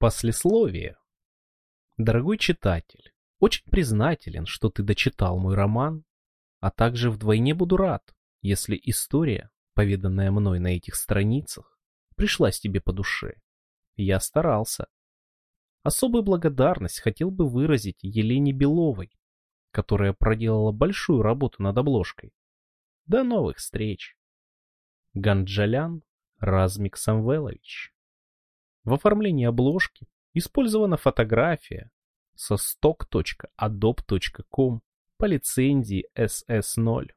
Послесловие. Дорогой читатель, очень признателен, что ты дочитал мой роман, а также вдвойне буду рад, если история, поведанная мной на этих страницах, пришлась тебе по душе. Я старался. Особую благодарность хотел бы выразить Елене Беловой, которая проделала большую работу над обложкой. До новых встреч. Ганджалян Размик Самвелович. В оформлении обложки использована фотография со stock.adobe.com по лицензии SS0.